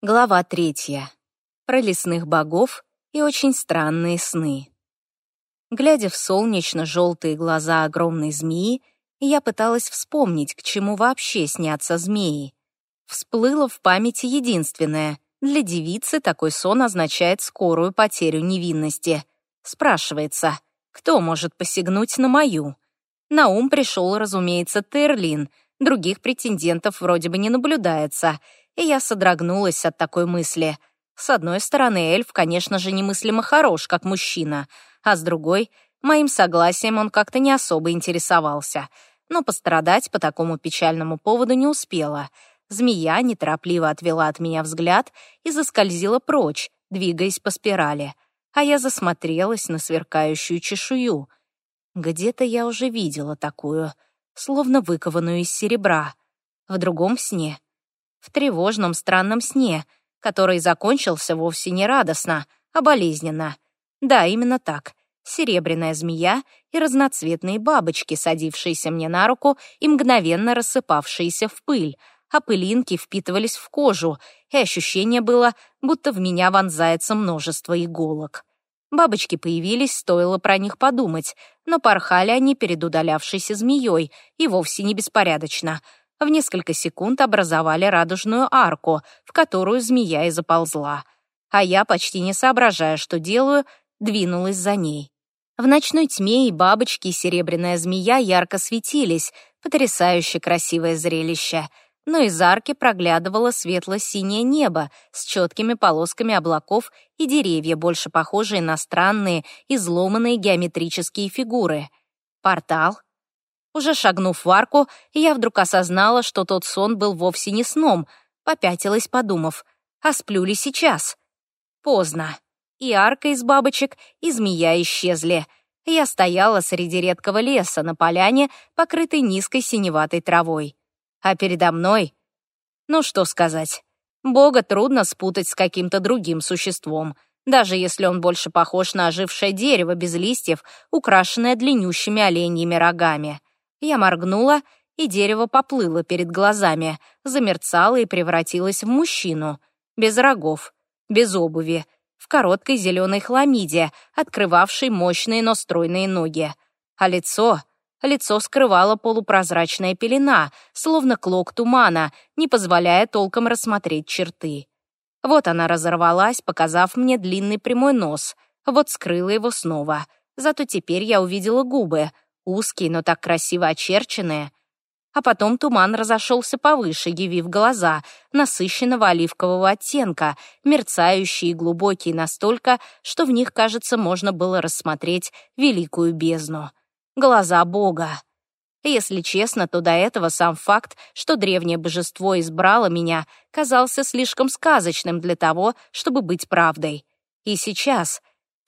Глава третья. Про лесных богов и очень странные сны. Глядя в солнечно-желтые глаза огромной змеи, я пыталась вспомнить, к чему вообще снятся змеи. Всплыло в памяти единственное. Для девицы такой сон означает скорую потерю невинности. Спрашивается, кто может посягнуть на мою? На ум пришел, разумеется, Терлин. Других претендентов вроде бы не наблюдается — и я содрогнулась от такой мысли. С одной стороны, эльф, конечно же, немыслимо хорош, как мужчина, а с другой, моим согласием он как-то не особо интересовался. Но пострадать по такому печальному поводу не успела. Змея неторопливо отвела от меня взгляд и заскользила прочь, двигаясь по спирали. А я засмотрелась на сверкающую чешую. Где-то я уже видела такую, словно выкованную из серебра. В другом сне в тревожном странном сне, который закончился вовсе не радостно, а болезненно. Да, именно так. Серебряная змея и разноцветные бабочки, садившиеся мне на руку и мгновенно рассыпавшиеся в пыль, а пылинки впитывались в кожу, и ощущение было, будто в меня вонзается множество иголок. Бабочки появились, стоило про них подумать, но порхали они перед удалявшейся змеей, и вовсе не беспорядочно — в несколько секунд образовали радужную арку, в которую змея и заползла. А я, почти не соображая, что делаю, двинулась за ней. В ночной тьме и бабочки, и серебряная змея ярко светились, потрясающе красивое зрелище. Но из арки проглядывало светло-синее небо с четкими полосками облаков и деревья, больше похожие на странные, изломанные геометрические фигуры. Портал, уже шагнув в арку, я вдруг осознала, что тот сон был вовсе не сном, попятилась, подумав, а сплю ли сейчас? Поздно. И арка из бабочек, и змея исчезли. Я стояла среди редкого леса на поляне, покрытой низкой синеватой травой. А передо мной... Ну что сказать. Бога трудно спутать с каким-то другим существом, даже если он больше похож на ожившее дерево без листьев, украшенное длиннющими оленьими рогами. Я моргнула, и дерево поплыло перед глазами, замерцало и превратилось в мужчину. Без рогов, без обуви, в короткой зеленой хламиде, открывавшей мощные, но стройные ноги. А лицо... Лицо скрывала полупрозрачная пелена, словно клок тумана, не позволяя толком рассмотреть черты. Вот она разорвалась, показав мне длинный прямой нос. Вот скрыла его снова. Зато теперь я увидела губы — узкие, но так красиво очерченные. А потом туман разошелся повыше, явив глаза, насыщенного оливкового оттенка, мерцающие и глубокие настолько, что в них, кажется, можно было рассмотреть великую бездну. Глаза Бога. Если честно, то до этого сам факт, что древнее божество избрало меня, казался слишком сказочным для того, чтобы быть правдой. И сейчас,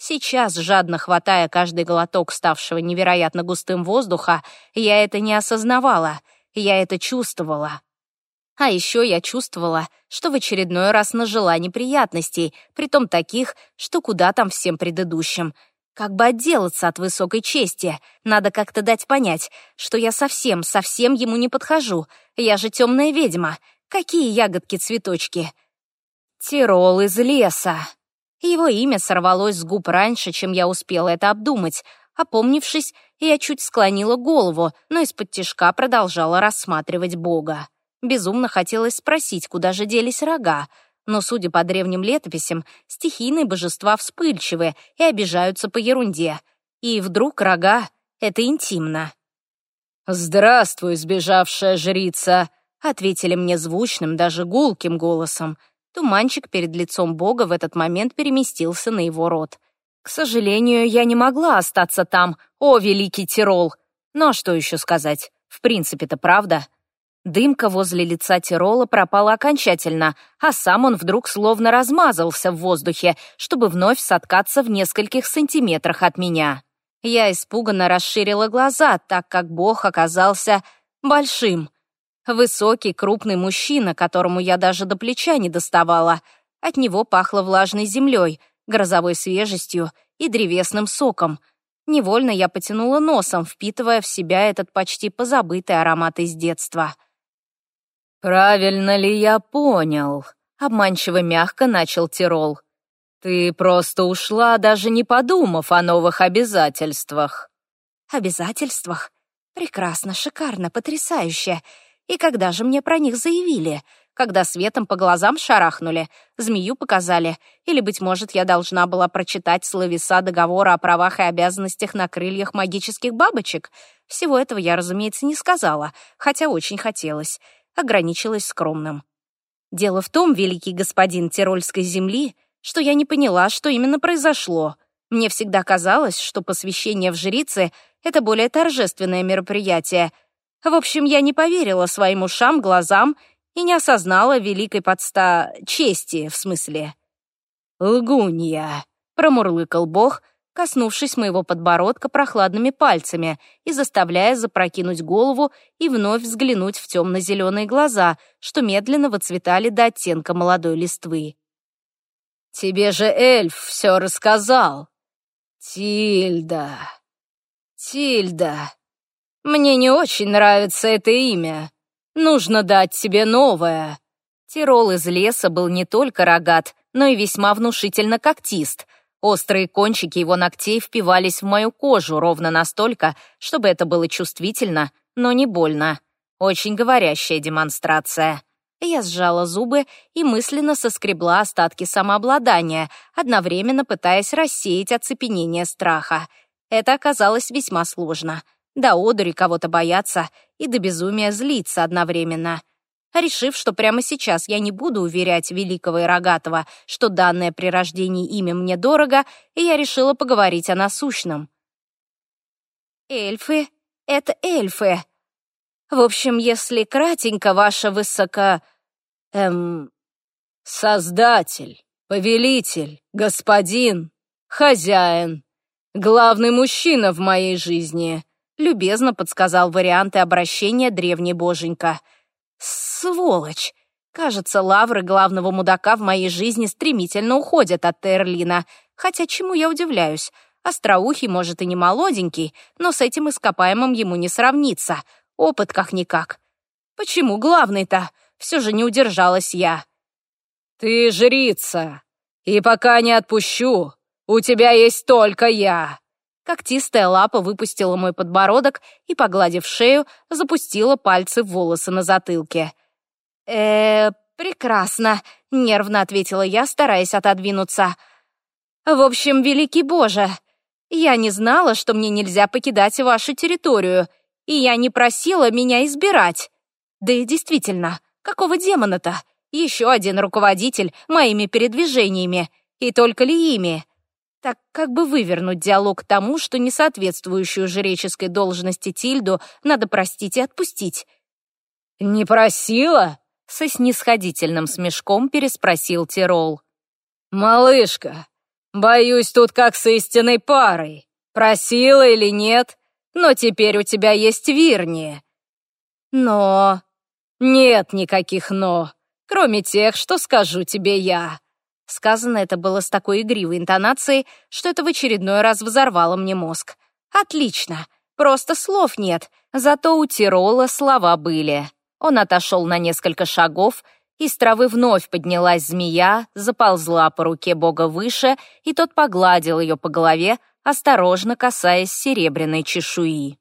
Сейчас, жадно хватая каждый глоток ставшего невероятно густым воздуха, я это не осознавала, я это чувствовала. А еще я чувствовала, что в очередной раз нажила неприятностей, притом таких, что куда там всем предыдущим. Как бы отделаться от высокой чести, надо как-то дать понять, что я совсем, совсем ему не подхожу. Я же темная ведьма. Какие ягодки-цветочки? Тирол из леса. Его имя сорвалось с губ раньше, чем я успела это обдумать. Опомнившись, я чуть склонила голову, но из-под тишка продолжала рассматривать Бога. Безумно хотелось спросить, куда же делись рога, но, судя по древним летописям, стихийные божества вспыльчивы и обижаются по ерунде. И вдруг рога — это интимно. «Здравствуй, сбежавшая жрица!» — ответили мне звучным, даже гулким голосом — Туманчик перед лицом Бога в этот момент переместился на его рот. К сожалению, я не могла остаться там, о, великий Тирол. Но что еще сказать? В принципе-то правда. Дымка возле лица Тирола пропала окончательно, а сам он вдруг словно размазался в воздухе, чтобы вновь соткаться в нескольких сантиметрах от меня. Я испуганно расширила глаза, так как бог оказался большим — Высокий, крупный мужчина, которому я даже до плеча не доставала. От него пахло влажной землей, грозовой свежестью и древесным соком. Невольно я потянула носом, впитывая в себя этот почти позабытый аромат из детства. «Правильно ли я понял?» Обманчиво мягко начал Тирол. «Ты просто ушла, даже не подумав о новых обязательствах». «Обязательствах? Прекрасно, шикарно, потрясающе. И когда же мне про них заявили? Когда светом по глазам шарахнули, змею показали? Или, быть может, я должна была прочитать словеса договора о правах и обязанностях на крыльях магических бабочек? Всего этого я, разумеется, не сказала, хотя очень хотелось. Ограничилась скромным. Дело в том, великий господин Тирольской земли, что я не поняла, что именно произошло. Мне всегда казалось, что посвящение в жрицы — это более торжественное мероприятие. В общем, я не поверила своим ушам, глазам и не осознала великой подста... чести, в смысле. «Лгунья», — промурлыкал бог, коснувшись моего подбородка прохладными пальцами и заставляя запрокинуть голову и вновь взглянуть в темно-зеленые глаза, что медленно выцветали до оттенка молодой листвы. «Тебе же эльф все рассказал!» «Тильда! Тильда! Мне не очень нравится это имя. Нужно дать тебе новое!» Тирол из леса был не только рогат, но и весьма внушительно когтист — Острые кончики его ногтей впивались в мою кожу ровно настолько, чтобы это было чувствительно, но не больно. Очень говорящая демонстрация. Я сжала зубы и мысленно соскребла остатки самообладания, одновременно пытаясь рассеять оцепенение страха. Это оказалось весьма сложно. До одури кого-то бояться и до безумия злиться одновременно. Решив, что прямо сейчас я не буду уверять Великого и Рогатого, что данное при рождении имя мне дорого, я решила поговорить о насущном. «Эльфы — это эльфы. В общем, если кратенько, ваша высоко... эм... Создатель, повелитель, господин, хозяин, главный мужчина в моей жизни», любезно подсказал варианты обращения древний боженька — Сволочь! Кажется, лавры главного мудака в моей жизни стремительно уходят от Терлина. Хотя чему я удивляюсь? Остроухий, может, и не молоденький, но с этим ископаемым ему не сравнится. Опыт как-никак. Почему главный-то? Все же не удержалась я. «Ты жрица, и пока не отпущу, у тебя есть только я!» Когтистая лапа выпустила мой подбородок и, погладив шею, запустила пальцы в волосы на затылке. э прекрасно», — нервно ответила я, стараясь отодвинуться. «В общем, великий Боже, я не знала, что мне нельзя покидать вашу территорию, и я не просила меня избирать. Да и действительно, какого демона-то? Еще один руководитель моими передвижениями, и только ли ими?» Так как бы вывернуть диалог тому, что несоответствующую жреческой должности Тильду надо простить и отпустить? «Не просила?» — со снисходительным смешком переспросил Тирол. «Малышка, боюсь, тут как с истинной парой. Просила или нет, но теперь у тебя есть Вирни». «Но...» «Нет никаких «но», кроме тех, что скажу тебе я. Сказано это было с такой игривой интонацией, что это в очередной раз взорвало мне мозг. Отлично. Просто слов нет. Зато у Тирола слова были. Он отошел на несколько шагов, из травы вновь поднялась змея, заползла по руке бога выше, и тот погладил ее по голове, осторожно касаясь серебряной чешуи.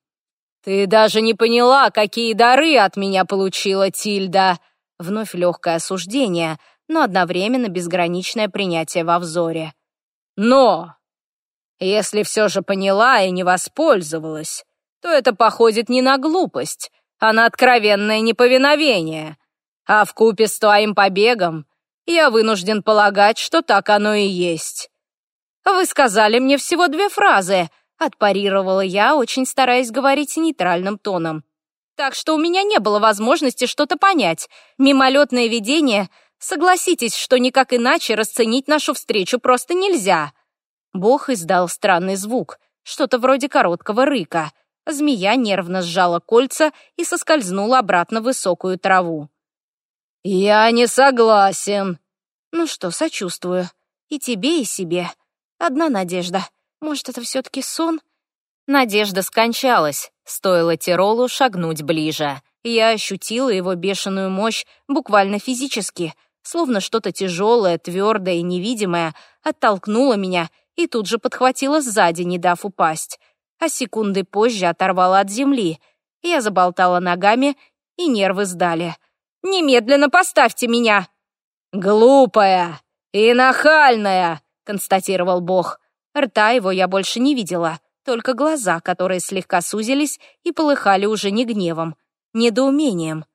«Ты даже не поняла, какие дары от меня получила Тильда!» Вновь легкое осуждение, но одновременно безграничное принятие во взоре. «Но! Если все же поняла и не воспользовалась, то это походит не на глупость, а на откровенное неповиновение. А в купе с твоим побегом я вынужден полагать, что так оно и есть». «Вы сказали мне всего две фразы», — отпарировала я, очень стараясь говорить нейтральным тоном. «Так что у меня не было возможности что-то понять. Мимолетное видение Согласитесь, что никак иначе расценить нашу встречу просто нельзя. Бог издал странный звук, что-то вроде короткого рыка. Змея нервно сжала кольца и соскользнула обратно в высокую траву. «Я не согласен». «Ну что, сочувствую. И тебе, и себе. Одна надежда. Может, это все-таки сон?» Надежда скончалась, стоило Тиролу шагнуть ближе. Я ощутила его бешеную мощь буквально физически — словно что-то тяжелое, твердое и невидимое, оттолкнуло меня и тут же подхватила сзади, не дав упасть. А секунды позже оторвала от земли. Я заболтала ногами, и нервы сдали. «Немедленно поставьте меня!» «Глупая и нахальная!» — констатировал Бог. Рта его я больше не видела, только глаза, которые слегка сузились и полыхали уже не гневом, недоумением.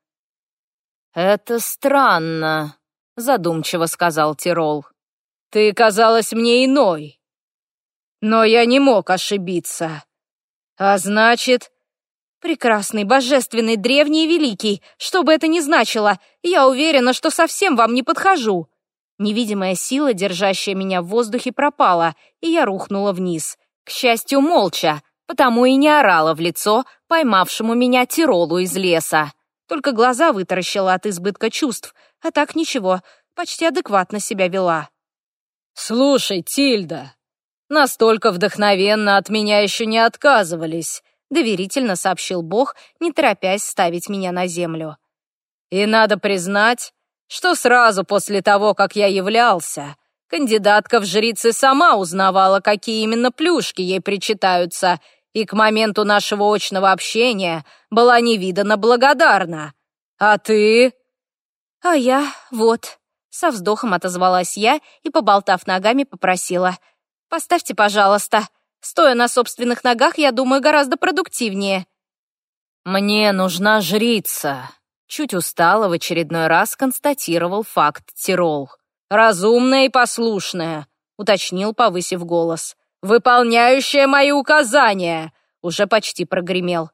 «Это странно», — задумчиво сказал Тирол. «Ты казалась мне иной. Но я не мог ошибиться. А значит...» «Прекрасный, божественный, древний и великий, что бы это ни значило, я уверена, что совсем вам не подхожу». Невидимая сила, держащая меня в воздухе, пропала, и я рухнула вниз. К счастью, молча, потому и не орала в лицо поймавшему меня Тиролу из леса. Только глаза вытаращила от избытка чувств, а так ничего, почти адекватно себя вела. «Слушай, Тильда, настолько вдохновенно от меня еще не отказывались», доверительно сообщил Бог, не торопясь ставить меня на землю. «И надо признать, что сразу после того, как я являлся, кандидатка в жрицы сама узнавала, какие именно плюшки ей причитаются, и к моменту нашего очного общения была невиданно благодарна. А ты?» «А я вот», — со вздохом отозвалась я и, поболтав ногами, попросила. «Поставьте, пожалуйста. Стоя на собственных ногах, я думаю, гораздо продуктивнее». «Мне нужна жрица», — чуть устало в очередной раз констатировал факт Тирол. «Разумная и послушная», — уточнил, повысив голос выполняющая мои указания!» Уже почти прогремел.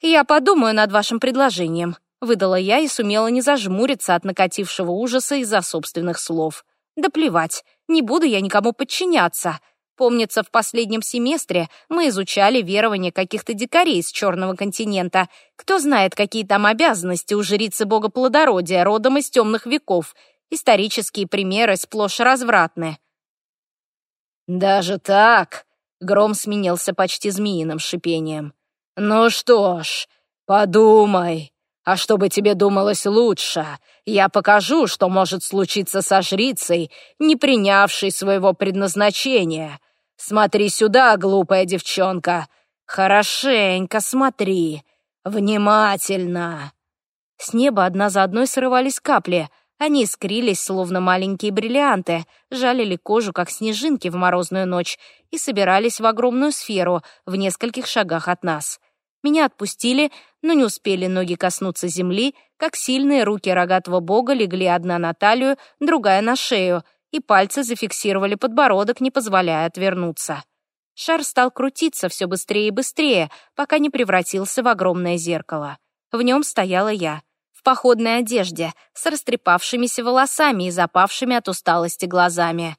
«Я подумаю над вашим предложением», — выдала я и сумела не зажмуриться от накатившего ужаса из-за собственных слов. «Да плевать, не буду я никому подчиняться. Помнится, в последнем семестре мы изучали верование каких-то дикарей с Черного континента. Кто знает, какие там обязанности у жрицы бога плодородия, родом из темных веков. Исторические примеры сплошь развратны. «Даже так?» — гром сменился почти змеиным шипением. «Ну что ж, подумай. А чтобы тебе думалось лучше, я покажу, что может случиться со жрицей, не принявшей своего предназначения. Смотри сюда, глупая девчонка. Хорошенько смотри. Внимательно». С неба одна за одной срывались капли — они искрились, словно маленькие бриллианты, жалили кожу, как снежинки в морозную ночь, и собирались в огромную сферу в нескольких шагах от нас. Меня отпустили, но не успели ноги коснуться земли, как сильные руки рогатого бога легли одна на талию, другая на шею, и пальцы зафиксировали подбородок, не позволяя отвернуться. Шар стал крутиться все быстрее и быстрее, пока не превратился в огромное зеркало. В нем стояла я — походной одежде, с растрепавшимися волосами и запавшими от усталости глазами.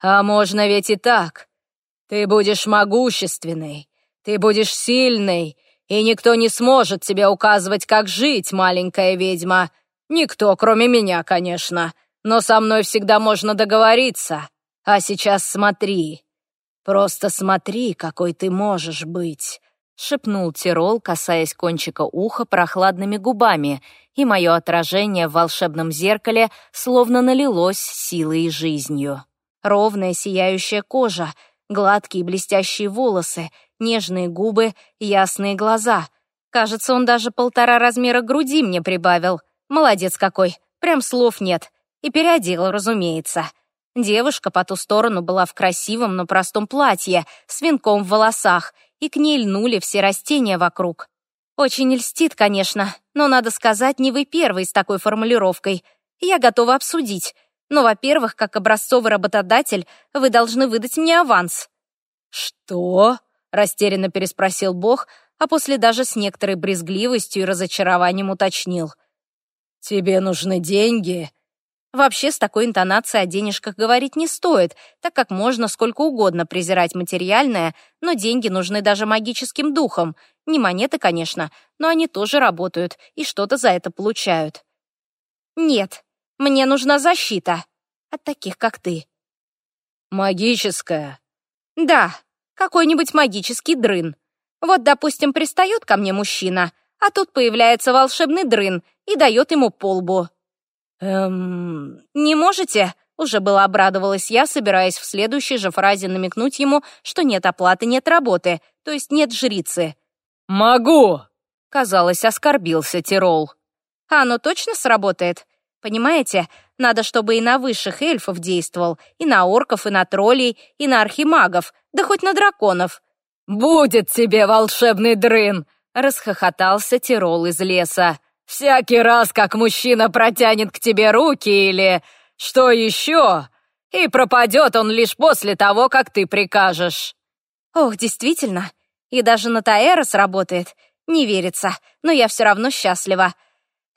«А можно ведь и так. Ты будешь могущественной, ты будешь сильной, и никто не сможет тебе указывать, как жить, маленькая ведьма. Никто, кроме меня, конечно, но со мной всегда можно договориться. А сейчас смотри, просто смотри, какой ты можешь быть. — шепнул Тирол, касаясь кончика уха прохладными губами, и мое отражение в волшебном зеркале словно налилось силой и жизнью. Ровная сияющая кожа, гладкие блестящие волосы, нежные губы, ясные глаза. Кажется, он даже полтора размера груди мне прибавил. Молодец какой, прям слов нет. И переодел, разумеется. Девушка по ту сторону была в красивом, но простом платье, с венком в волосах — и к ней льнули все растения вокруг. Очень льстит, конечно, но, надо сказать, не вы первый с такой формулировкой. Я готова обсудить. Но, во-первых, как образцовый работодатель, вы должны выдать мне аванс». «Что?» — растерянно переспросил Бог, а после даже с некоторой брезгливостью и разочарованием уточнил. «Тебе нужны деньги?» Вообще с такой интонацией о денежках говорить не стоит, так как можно сколько угодно презирать материальное, но деньги нужны даже магическим духам. Не монеты, конечно, но они тоже работают и что-то за это получают. Нет, мне нужна защита. От таких, как ты. Магическая? Да, какой-нибудь магический дрын. Вот, допустим, пристает ко мне мужчина, а тут появляется волшебный дрын и дает ему полбу. «Эм... Не можете?» Уже было обрадовалась я, собираясь в следующей же фразе намекнуть ему, что нет оплаты, нет работы, то есть нет жрицы. «Могу!» — казалось, оскорбился Тирол. «А оно точно сработает? Понимаете, надо, чтобы и на высших эльфов действовал, и на орков, и на троллей, и на архимагов, да хоть на драконов». «Будет тебе волшебный дрын!» — расхохотался Тирол из леса. «Всякий раз, как мужчина протянет к тебе руки или что еще? И пропадет он лишь после того, как ты прикажешь». «Ох, действительно. И даже на Таэра сработает. Не верится, но я все равно счастлива.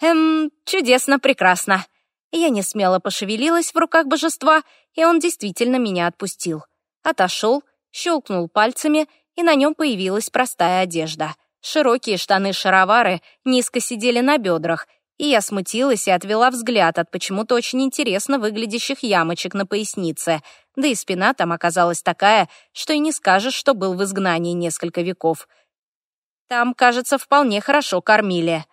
Эм, чудесно, прекрасно». Я не смело пошевелилась в руках божества, и он действительно меня отпустил. Отошел, щелкнул пальцами, и на нем появилась простая одежда. Широкие штаны-шаровары низко сидели на бедрах, и я смутилась и отвела взгляд от почему-то очень интересно выглядящих ямочек на пояснице, да и спина там оказалась такая, что и не скажешь, что был в изгнании несколько веков. Там, кажется, вполне хорошо кормили.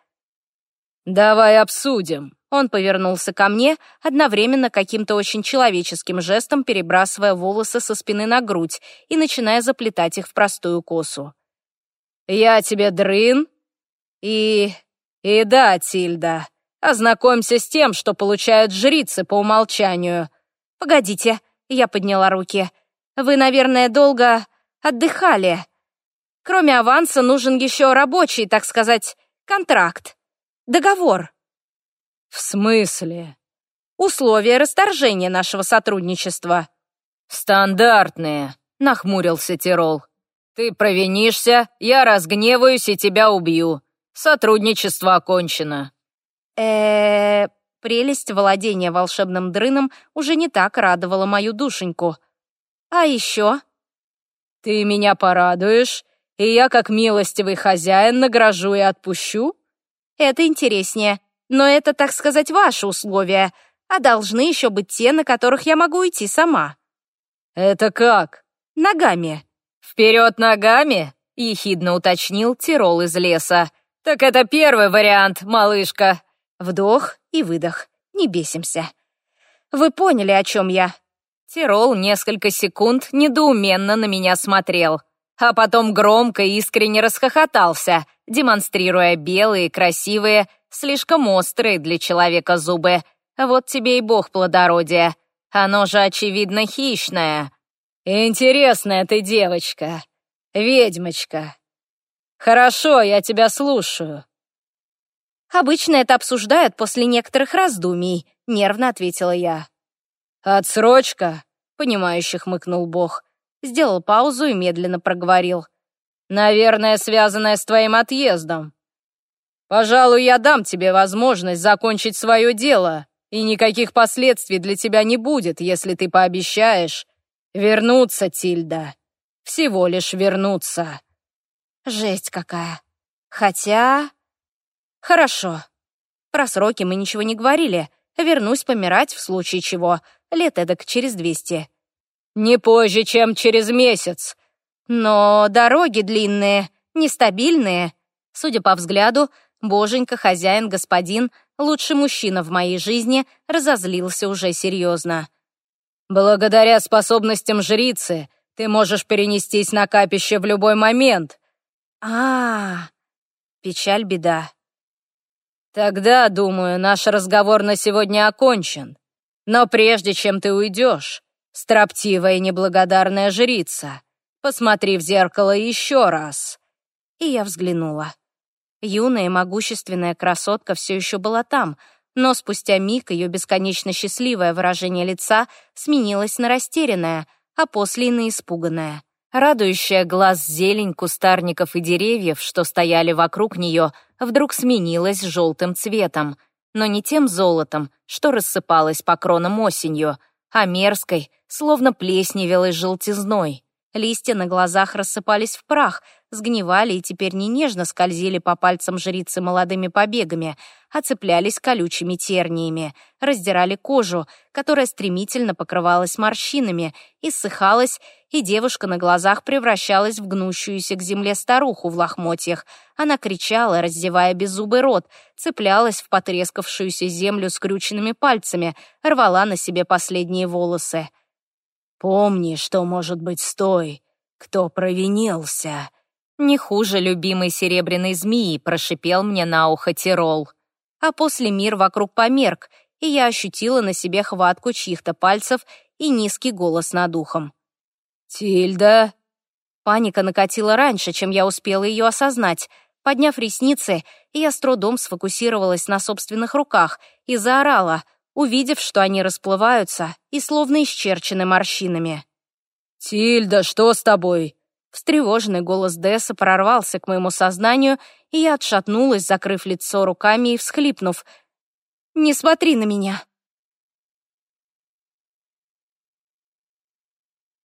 «Давай обсудим». Он повернулся ко мне, одновременно каким-то очень человеческим жестом перебрасывая волосы со спины на грудь и начиная заплетать их в простую косу. «Я тебе дрын и и да, Тильда, ознакомься с тем, что получают жрицы по умолчанию. Погодите, я подняла руки. Вы, наверное, долго отдыхали. Кроме аванса нужен еще рабочий, так сказать, контракт. Договор. В смысле? Условия расторжения нашего сотрудничества. Стандартные, нахмурился Тирол. Ты провинишься, я разгневаюсь и тебя убью. Сотрудничество окончено. э Прелесть владения волшебным дрыном уже не так радовала мою душеньку. А еще? Ты меня порадуешь, и я, как милостивый хозяин, награжу и отпущу? Это интереснее. Но это, так сказать, ваши условия, а должны еще быть те, на которых я могу идти сама. Это как? Ногами. Вперед ногами? Ехидно уточнил Тирол из леса. «Так это первый вариант, малышка». Вдох и выдох. Не бесимся. Вы поняли, о чем я? Тирол несколько секунд недоуменно на меня смотрел, а потом громко и искренне расхохотался, демонстрируя белые, красивые, слишком острые для человека зубы. Вот тебе и бог плодородия. Оно же, очевидно, хищное. Интересная ты девочка, ведьмочка. «Хорошо, я тебя слушаю». «Обычно это обсуждают после некоторых раздумий», — нервно ответила я. «Отсрочка?» — понимающе хмыкнул Бог. Сделал паузу и медленно проговорил. «Наверное, связанная с твоим отъездом. Пожалуй, я дам тебе возможность закончить свое дело, и никаких последствий для тебя не будет, если ты пообещаешь вернуться, Тильда. Всего лишь вернуться». Жесть какая. Хотя... Хорошо. Про сроки мы ничего не говорили. Вернусь помирать в случае чего. Лет эдак через двести. Не позже, чем через месяц. Но дороги длинные, нестабильные. Судя по взгляду, боженька, хозяин, господин, лучший мужчина в моей жизни, разозлился уже серьезно. «Благодаря способностям жрицы ты можешь перенестись на капище в любой момент», а, -а, -а печаль, беда. Тогда, думаю, наш разговор на сегодня окончен. Но прежде чем ты уйдешь, строптивая и неблагодарная жрица, посмотри в зеркало еще раз. И я взглянула. Юная и могущественная красотка все еще была там, но спустя миг ее бесконечно счастливое выражение лица сменилось на растерянное, а после и на испуганное. Радующая глаз зелень кустарников и деревьев, что стояли вокруг нее, вдруг сменилась желтым цветом, но не тем золотом, что рассыпалось по кронам осенью, а мерзкой, словно плесневелой желтизной. Листья на глазах рассыпались в прах, сгнивали и теперь не нежно скользили по пальцам жрицы молодыми побегами, а цеплялись колючими терниями, раздирали кожу, которая стремительно покрывалась морщинами, иссыхалась, и девушка на глазах превращалась в гнущуюся к земле старуху в лохмотьях. Она кричала, раздевая беззубый рот, цеплялась в потрескавшуюся землю скрюченными пальцами, рвала на себе последние волосы. Помни, что может быть с той, кто провинился. Не хуже любимой серебряной змеи прошипел мне на ухо Тирол. А после мир вокруг померк, и я ощутила на себе хватку чьих-то пальцев и низкий голос над ухом. «Тильда!» Паника накатила раньше, чем я успела ее осознать. Подняв ресницы, я с трудом сфокусировалась на собственных руках и заорала — увидев, что они расплываются и словно исчерчены морщинами. «Тильда, что с тобой?» Встревоженный голос Десса прорвался к моему сознанию, и я отшатнулась, закрыв лицо руками и всхлипнув. «Не смотри на меня!»